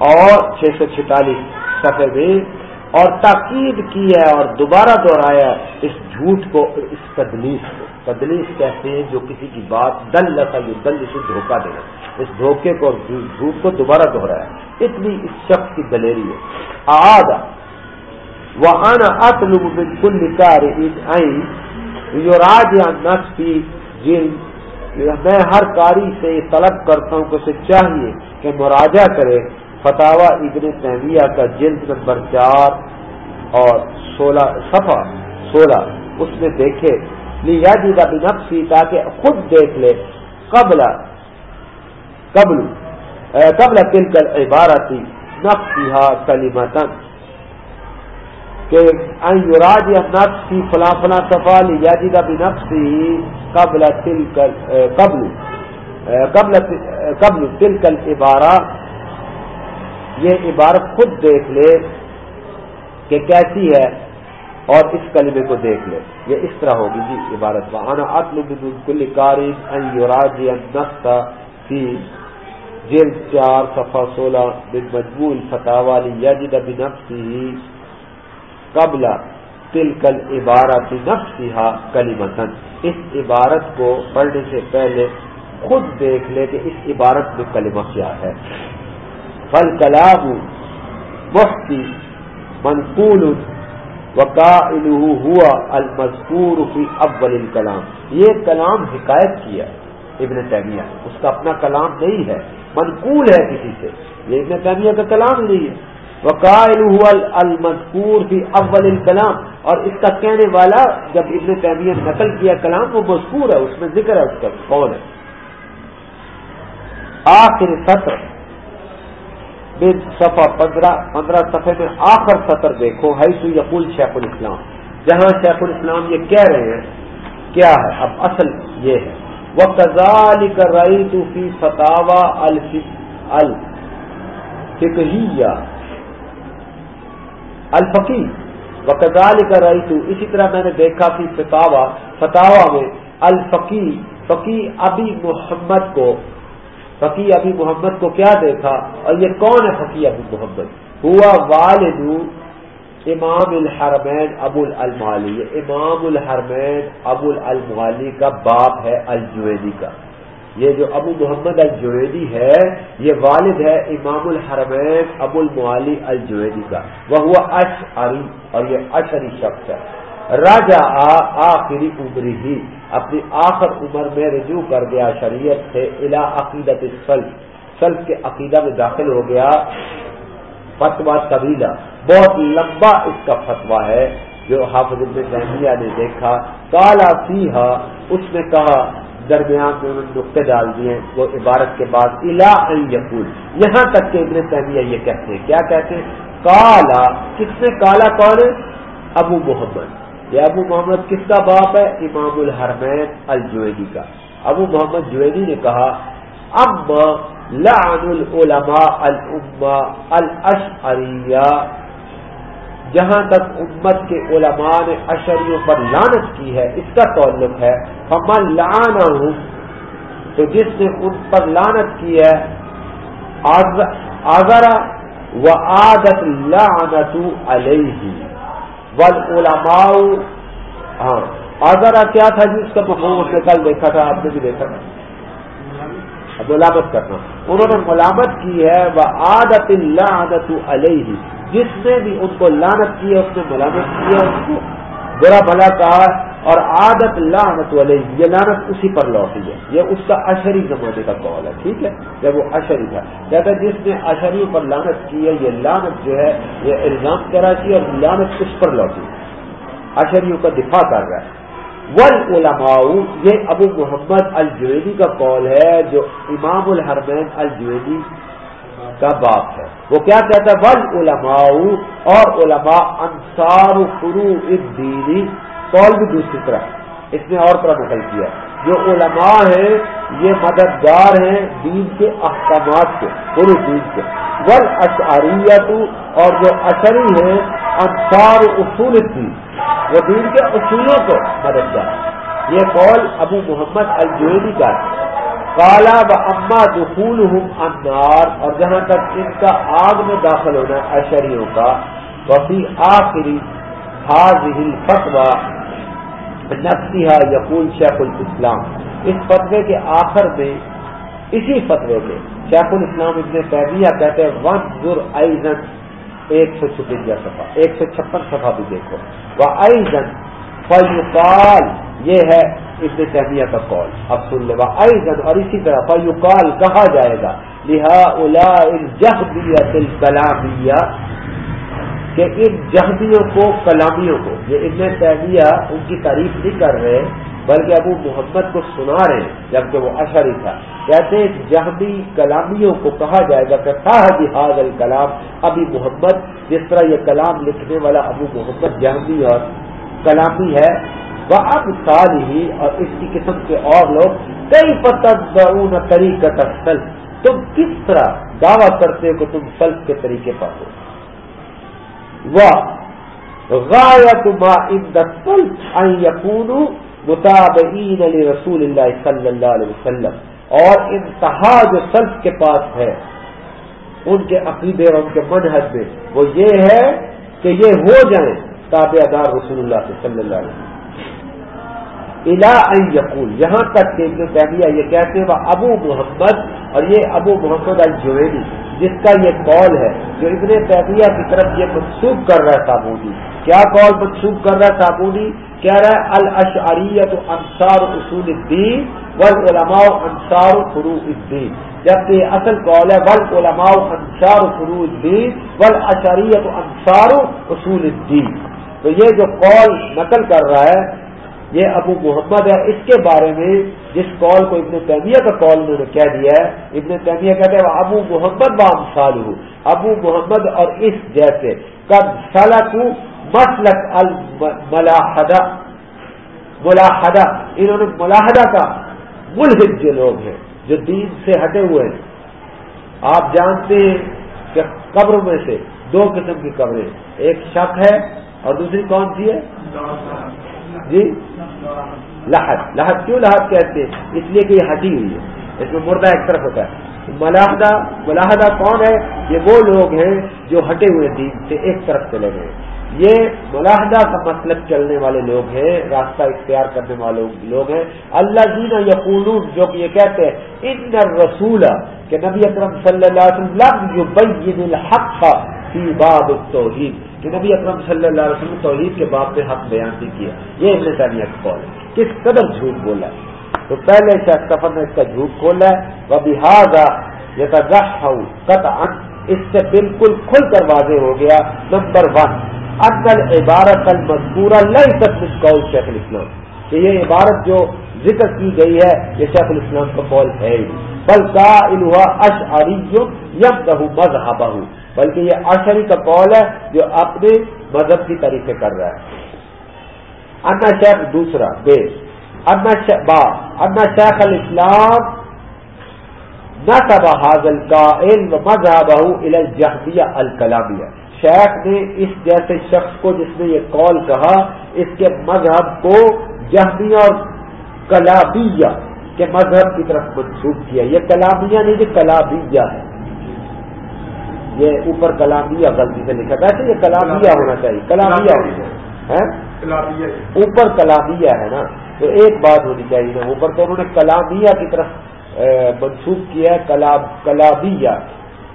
اور چھ سو چھتالیس صفحے میں اور تاکید کی ہے اور دوبارہ دوہرایا اس جھوٹ کو اس تدلیس کو۔ تدلیس کہتے ہیں جو کسی کی بات دل لتا جو دل سے دھوکہ دینا اس دھوکے کو اور جھوٹ کو دوبارہ دوہرایا اتنی اس شخص کی دلیری ہے۔ آدھا وہ آنا اطلب من کل کار جو راج یا نقصی جن میں ہر کاری سے طلب کرتا ہوں کہ اسے چاہیے کہ مراجہ کرے فتح ابن تیمیہ کا جلد نمبر چار اور سولہ صفحہ سولہ اس میں دیکھے لیا جی کا بھی نقصی تاکہ خود دیکھ لے قبل قبل قبل تل کر عبارتی نقصی کلی کہ یوراج یا نقص کی فلاں فلاں سفال یادی کا بھی نقص ہی قبل تل قبل قبل قبل تل کل عبارہ یہ عبارت خود دیکھ لے کہ کیسی ہے اور اس کلمے کو دیکھ لے۔ یہ اس طرح ہوگی جی عبارت۔ وانا اطلب کل قارئ ان یراج النص فی جلد چار صفحہ سولہ من مجموع الفتاوی لیجد بنفسه قبل تل کل عبارت نفسها کلیمتن اس عبارت کو پڑھنے سے پہلے خود دیکھ لے کہ اس عبارت میں کلمہ کیا ہے۔ فل کلام مفتی منقول وقائل ہوا المذکور فی اول الکلام۔ یہ کلام حکایت کیا ابن تیمیہ۔ اس کا اپنا کلام نہیں ہے، منقول ہے کسی سے۔ یہ ابن تیمیہ کا کلام نہیں ہے۔ وقائل المذکور فی اول الکلام۔ اور اس کا کہنے والا جب ابن تیمیہ نقل کیا کلام، وہ مذکور ہے، اس میں ذکر ہے اس کا کون ہے۔ آخر سطر صفحہ پندرہ پندرہ صفحے میں آخر سطر دیکھو، حیث یقول شیخ الاسلام۔ جہاں شیخ الاسلام یہ کہہ رہے ہیں، کیا ہے؟ اب اصل یہ ہے۔ وہ کزال کر رہی تو فی فتوا الفقیہ الفقی و کزال کر رہی تو اسی طرح میں نے دیکھا کہ فتوا فتوا میں الفقی فقی ابی محمد کو فقی ابی محمد کو کیا دیکھا؟ اور یہ کون ہے فقی ابی محمد؟ ہوا والد امام الحرمین ابو المالی امام الحرمین ابو المالی کا باپ ہے الجویدی کا. یہ جو ابو محمد الجویدی ہے، یہ والد ہے امام الحرمین ابو المالی الجویدی کا۔ وہ ہوا اشعری، اور یہ اشری شخص ہے۔ راجا آخری عمر ہی اپنی آخر عمر میں رجوع کر گیا شریعت سے الا عقیدت سلف سلف کے عقیدہ میں داخل ہو گیا۔ فتوا طویلا بہت لمبا اس کا فتوا ہے، جو حافظ ابن تہمیہ نے دیکھا۔ کالا سیاح اس نے کہا درمیان میں انہوں نے نقطے ڈال دیے وہ عبارت کے بعد الا یقول۔ یہاں تک کہ ابن تہمیہ یہ کہتے ہیں۔ کیا کہتے ہیں؟ کالا۔ کس نے کالا؟ کون ہے؟ ابو محمد۔ یہ ابو محمد کس کا باپ ہے؟ امام الحرمین الجویدی کا۔ ابو محمد جویدی نے کہا اب لعن العلماء الما الاشعریہ جہاں تک امت کے علماء نے اشریوں پر لانت کی ہے، اس کا تعلق ہے، فمن لانا ہوں تو جس نے ان پر لانت کی ہے آزرا و عادت لعنت علیہ والعلماء ہاں آزرا کیا تھا جی؟ جس کا مفہوم اس نے کل دیکھا تھا، آپ نے بھی دیکھا تھا۔ ملامت کرنا۔ انہوں نے ملامت کی ہے وہ عادت اللہ عادت علیہ جس نے بھی ان کو لانت کی ہے، اس نے ملامت کی ہے، اس کو برا بھلا کہا اور عادت لعنت علیہ، یہ لانت اسی پر لوٹی ہے۔ یہ اس کا اشری زمانے کا قول ہے، ٹھیک ہے؟ جب وہ اشری تھا۔ کہتا جس نے اشری پر لانت کی ہے، یہ لانت جو ہے، یہ الزام کراچی اور لانت اس پر لوٹی اشریوں کا دفاع کر رہا ہے۔ ول علماء یہ ابو محمد الجویدی کا قول ہے، جو امام الحرمین الجویدی کا باپ ہے۔ وہ کیا کہتا ہے؟ ول علماء اور علماء انصار فرو الدینی قول بھی دوسری طرح۔ اس نے اور طرح نقل کیا۔ جو علماء ہیں، یہ مددگار ہیں دین کے احکامات کے پورے دین کے۔ ول اشعریت اور جو اشری ہیں، انصار اصول الدین۔ وہ دین کے اصولوں کو مددگار۔ یہ قول ابو محمد الجویدی کا کالا و اما دخول ہوں انار اور جہاں تک ان کا آگ میں داخل ہونا ہے، اشریوں کا، وفی آخری حاضل فتوا نفسیہ یقول شیخ الاسلام۔ اس فتوے کے آخر میں، اسی فتوے کے، شیخ الاسلام ابن تیمیہ کہتے ہیں ون ضر ایزن ایک سو چھپنجا صفحہ، ایک سو چھپن صفحہ بھی دیکھو۔ وہ ایزن فیوکال یہ ہے ابن تہمیہ کا کال اب سن لے ایزن اور اسی طرح فیوکال کہا جائے گا لہا الا جہدیت الکلامیہ کہ ان جہدیوں کو، کلامیوں کو، یہ ابن تہمیہ ان کی تعریف نہیں کر رہے، بلکہ ابو محمد کو سنا رہے ہیں، جبکہ وہ اشری تھا۔ کہتے ہیں جہدی کلامیوں کو کہا جائے گا کہ جہاد الکلام، ابھی محمد، جس طرح یہ کلام لکھنے والا ابو محمد جہدی اور کلامی ہے وہ اب سال ہی اور اس کی قسم کے اور لوگ، کئی پتہ طریقہ سلف تم کس طرح دعویٰ کرتے ہو کہ تم سلف کے طریقے پر ہو؟ وہ غایت ما ان یقون متابعین علی رسول اللہ صلی اللہ علیہ وسلم۔ اور انتہا جو سلف کے پاس ہے، ان کے عقیدے اور ان کے منحص میں، وہ یہ ہے کہ یہ ہو جائیں تابع دار رسول اللہ صلی اللہ علیہ وسلم۔ الا یقول یہاں تک کہ ابن تیمیہ یہ کہتے ہیں وہ ابو محمد، اور یہ ابو محمد الجویدی جس کا یہ قول ہے جو ابن تیمیہ کی طرف یہ منسوخ کر رہا ہے تابودی کیا قول منسوخ کر رہا ہے تابودی کہہ رہا ہے الاشعریت انصار اصول الدین والعلماء انصار فرو الدین. جبکہ اصل قول ہے ول علماء انصار فرو الدین والاشعریت انصار اصول الدین. تو یہ جو قول نقل کر رہا ہے یہ ابو محمد ہے اس کے بارے میں جس قول کو ابن تیمیہ کا قول انہوں نے کہہ دیا ہے ابن تیمیہ کہتے ہیں ابو محمد بام سال ابو محمد اور اس جیسے۔ کب سلک مسلک الملاحدہ۔ ملاحدہ انہوں نے ملاحدہ کا ملحد جو لوگ ہیں جو دین سے ہٹے ہوئے ہیں۔ آپ جانتے ہیں کہ قبر میں سے دو قسم کی قبریں ایک شک ہے اور دوسری کون سی ہے؟ جی؟ لہد لہد کیوں لہد کہتے ہیں؟ اس لیے کہ یہ ہٹی ہوئی ہے. اس میں مردہ ایک طرف ہوتا ہے. ملاحدہ ملاحدہ کون ہے؟ یہ وہ لوگ ہیں جو ہٹے ہوئے دین سے ایک طرف چلے گئے. یہ ملاحدہ کا مطلب چلنے والے لوگ ہیں، راستہ اختیار کرنے والے لوگ ہیں. اللہ دینا یقول جو کہ یہ کہتے ہیں، ان رسول کہ نبی اکرم صلی اللہ علیہ وسلم جو بین الحق فی باب توحید کہ نبی اکرم صلی اللہ علیہ وسلم توحید کے باب میں حق بیان نہیں کیا۔ یہ ابن تعمیر قول ہے۔ کس قدر جھوٹ بولا ہے؟ تو پہلے شاہ سفر نے اس کا جھوٹ کھولا ہے۔ وہ بحاظہ یہ قطع اس سے بالکل کھل کر واضح ہو گیا۔ نمبر ون اصل عبارت المذکورہ لئی تک قول شیخ الاسلام کہ یہ عبارت جو ذکر کی گئی ہے، یہ شیخ الاسلام کا قول ہے بل کا الوا اشعری یم کہ مذہب بلکہ یہ اشری کا قول ہے جو اپنے مذہب کی طریقے کر رہا ہے۔ انا شیخ دوسرا بے با۔ انا شیخ الاسلام نہ تب حاضل کا علم مذہب الجہبیہ الکلامیہ۔ شیخ نے اس جیسے شخص کو جس نے یہ کال کہا، اس کے مذہب کو جہمیہ اور کلابیہ کے مذہب کی طرف منسوخ کیا۔ یہ کلابیہ نہیں، یہ کلابیہ ہے۔ یہ اوپر کلابیہ غلطی سے لکھا ویسے یہ کلابیہ ہونا چاہیے کلابیہ ہونا چاہیے اوپر کلابیہ ہے نا تو ایک بات ہونی چاہیے نا اوپر تو انہوں نے کلابیہ کی طرف منسوخ کیا ہے کلابیہ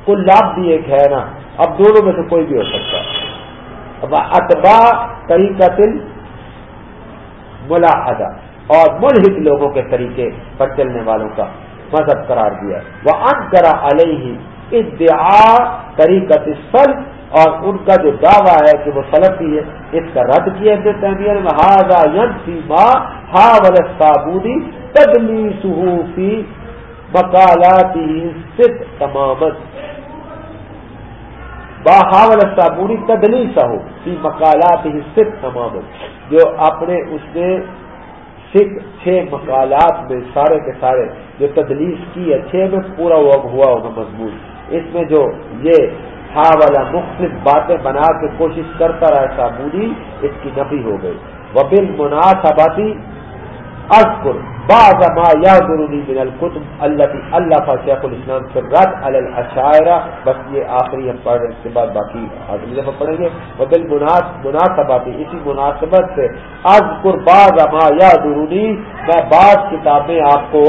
کلاب بھی ایک ہے نا اب دونوں میں سے کوئی بھی ہو سکتا اب اتبا طریقہ تل ملاحدہ اور ملحق لوگوں کے طریقے پر چلنے والوں کا مذہب قرار دیا وہ ان کرا علیہ ادعا طریقہ سل اور ان کا جو دعویٰ ہے کہ وہ سلفی ہے، اس کا رد کیا ہاضا ین سیما ہا ول صابودی تدلی سہوفی مکالاتی تمامت باہاول صابونی تدلی سا ہو مکالات ہی سکھ تمام جو اپنے اس نے سکھ چھ مکالات میں سارے کے سارے جو تدلیس کی ہے، چھ میں پورا ہوا ہوگا مضمون۔ اس میں جو یہ ہا والا مختلف باتیں بنا کے کوشش کرتا رہا صابونی اس کی نفی ہو گئی۔ وہ بل مناسباتی اذکر بعض ما یادرنی من الکتب اللہ اللہ کا شیخ الاسلام سے رد الشاعرہ بس یہ آخری ہم پڑھ رہے اس کے بعد باقی اگلی دفعہ پڑھیں گے۔ وہ بال مناسباتی اسی مناسبت سے اذکر بعض ما یادرنی میں بعض کتابیں آپ کو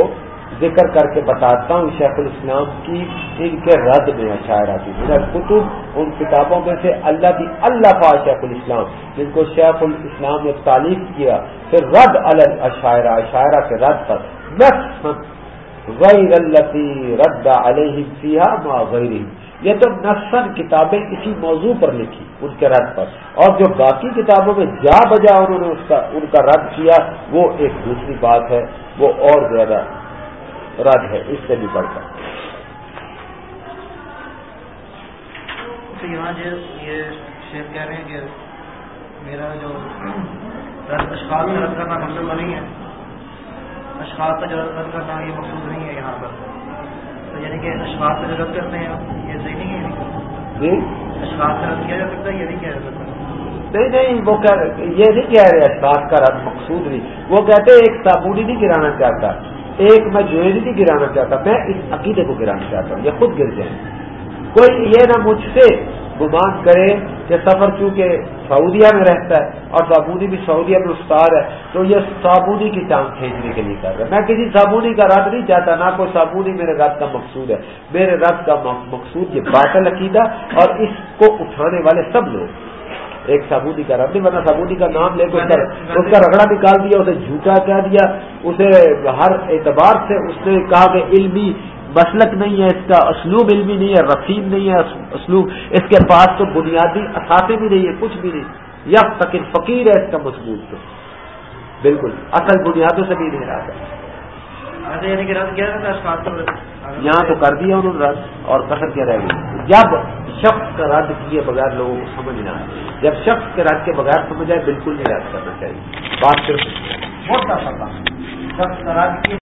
ذکر کر کے بتاتا ہوں شیخ الاسلام کی ان کے رد میں اشاعرہ کی۔ میرا کتب ان کتابوں میں سے اللہ کی اللہ پا شیخ الاسلام، جن کو شیخ الاسلام نے تعلیف کیا، پھر رد الشاعرہ اشاعرہ کے رد پر۔ غیر التی رد علیہ سیاح ما غیر یہ تو نسن کتابیں اسی موضوع پر لکھی ان کے رد پر۔ اور جو باقی کتابوں میں جا بجا انہوں نے اس کا ان کا رد کیا، وہ ایک دوسری بات ہے، وہ اور زیادہ رد ہے اس سے بھی بڑھ کر۔ یہاں یہ شیخ کہہ رہے ہیں کہ میرا جو اشخاص کا رد کرنا مقصد نہیں ہے۔ اشخاص کا جو رد کرنا یہ مقصود نہیں ہے یہاں پر۔ تو یعنی کہ اشخاص کا جو رد کرتے ہیں یہ صحیح نہیں ہے؟ جی؟ اشخاص کا رد کیا جا سکتا ہے یہ نہیں کیا جا سکتا؟ نہیں نہیں وہ یہ نہیں کہہ رہے اشخاص کا رد مقصود نہیں۔ وہ کہتے ایک صابونی نہیں گرانا چاہتا۔ ایک میں جویلری گرانا چاہتا، میں اس عقیدے کو گرانا چاہتا ہوں، یہ خود گر جائیں کوئی یہ نہ مجھ سے گمان کرے کہ سفر چونکہ سعودیہ میں رہتا ہے اور صابونی بھی سعودیہ میں استاد ہے، تو یہ صابونی کی ٹانگ کھینچنے کے لیے کر رہا ہے۔ میں کسی صابونی کا رد نہیں چاہتا، نہ کوئی صابونی میرے رد کا مقصود ہے۔ میرے رد کا مقصود یہ باطل عقیدہ اور اس کو اٹھانے والے سب لوگ۔ ایک سابودی کا رب نہیں بنا سابودی کا نام لے کر اس کا رگڑا نکال دیا اسے جھوٹا کہہ دیا اسے ہر اعتبار سے اس نے کہا کہ علمی مسلک نہیں ہے اس کا اسلوب علمی نہیں ہے رسیم نہیں ہے اسلوب اس کے پاس تو بنیادی اثاثے بھی نہیں ہے کچھ بھی نہیں۔ یا فقیر فقیر ہے اس کا مضبوط تو۔ بالکل اصل بنیادوں سے بھی نہیں رہا یہاں تو کر دیا انہوں نے رد اور کثر کیا رہ گئی جب شخص کا رد کیے بغیر لوگوں کو سمجھ نہ آئے جب شخص کے رد کے بغیر سمجھ آئے بالکل نہیں رد کرنا چاہیے۔ بات صرف موٹا سا سخت رد کی